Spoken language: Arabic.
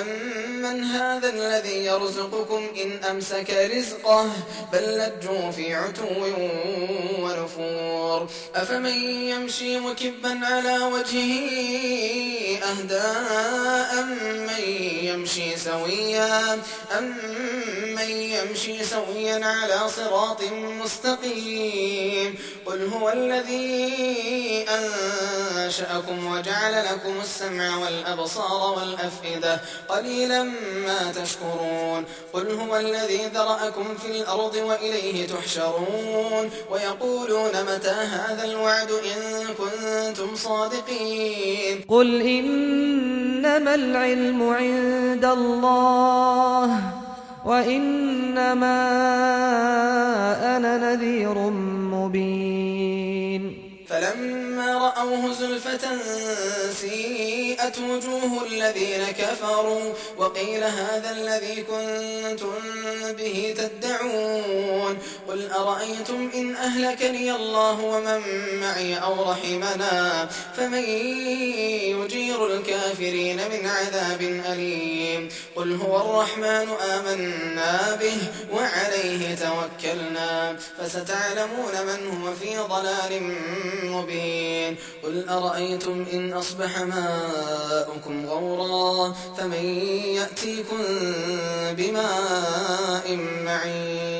أمن هذا الذي يرزقكم إن أمسك رزقه بل لجوا في عتو ونفور أفمن يمشي مكبا على وجهه أهداء من يمشي سويا أمن يمشي سويا على صراط مستقيم. قل هو الذي أنشأكم وجعل لكم السمع والأبصار والأفئدة قليلا ما تشكرون. قل هو الذي ذرأكم في الأرض وإليه تحشرون. ويقولون متى هذا الوعد إن كنتم صادقين. قل إنما العلم عند الله وإنما أنا نذير مبين. فلما رأوه زلفة سيئت وجوه الذين كفروا وقيل هذا الذي كنتم به تدعون قل أرأيتم إن أهلكني الله ومن معي أو رحمنا فمن يجير الكافرين من عذاب أليم قل هو الرحمن آمنا به وعليه توكلنا فستعلمون من هو في ضلال مبين قل أرأيتم إن أصبح ماؤكم غورا فمن يأتيكم بماء معين.